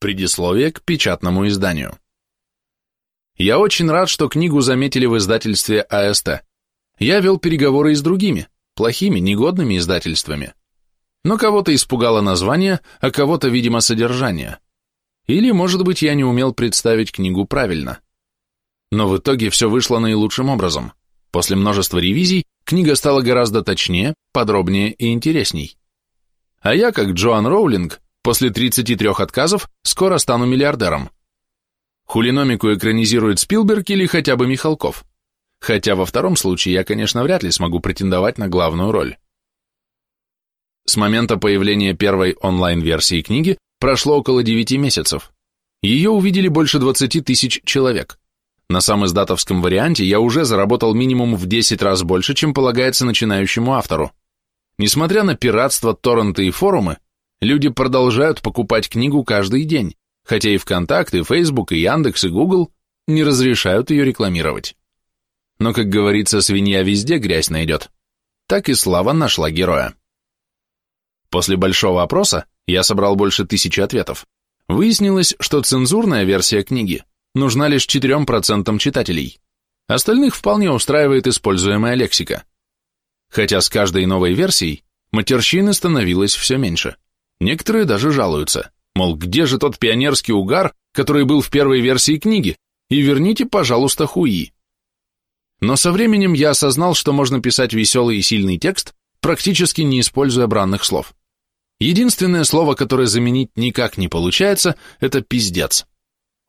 Предисловие к печатному изданию. Я очень рад, что книгу заметили в издательстве АСТ. Я вел переговоры и с другими, плохими, негодными издательствами. Но кого-то испугало название, а кого-то, видимо, содержание. Или, может быть, я не умел представить книгу правильно. Но в итоге все вышло наилучшим образом. После множества ревизий книга стала гораздо точнее, подробнее и интересней. А я, как Джоан Роулинг, После 33 отказов скоро стану миллиардером. Хулиномику экранизирует Спилберг или хотя бы Михалков. Хотя во втором случае я, конечно, вряд ли смогу претендовать на главную роль. С момента появления первой онлайн-версии книги прошло около 9 месяцев. Ее увидели больше 20 тысяч человек. На сам издатовском варианте я уже заработал минимум в 10 раз больше, чем полагается начинающему автору. Несмотря на пиратство, торренты и форумы, Люди продолжают покупать книгу каждый день, хотя и ВКонтакт, и Фейсбук, и Яндекс, и Гугл не разрешают ее рекламировать. Но, как говорится, свинья везде грязь найдет. Так и Слава нашла героя. После большого опроса я собрал больше тысячи ответов. Выяснилось, что цензурная версия книги нужна лишь 4% читателей. Остальных вполне устраивает используемая лексика. Хотя с каждой новой версией матерщины становилось все меньше. Некоторые даже жалуются, мол, где же тот пионерский угар, который был в первой версии книги, и верните, пожалуйста, хуи. Но со временем я осознал, что можно писать веселый и сильный текст, практически не используя бранных слов. Единственное слово, которое заменить никак не получается, это пиздец.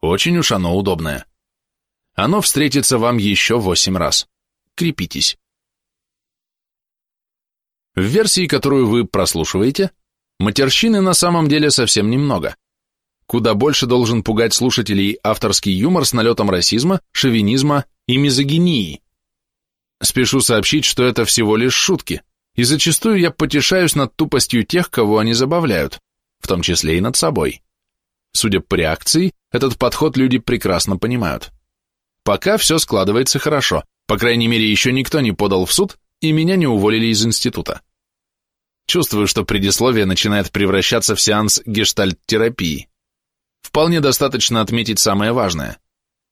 Очень уж оно удобное. Оно встретится вам еще восемь раз. Крепитесь. В версии, которую вы прослушиваете, Матерщины на самом деле совсем немного. Куда больше должен пугать слушателей авторский юмор с налетом расизма, шовинизма и мизогинии. Спешу сообщить, что это всего лишь шутки, и зачастую я потешаюсь над тупостью тех, кого они забавляют, в том числе и над собой. Судя по реакции, этот подход люди прекрасно понимают. Пока все складывается хорошо, по крайней мере, еще никто не подал в суд, и меня не уволили из института. Чувствую, что предисловие начинает превращаться в сеанс гештальт-терапии. Вполне достаточно отметить самое важное.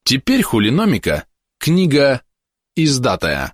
Теперь хулиномика – книга издатая.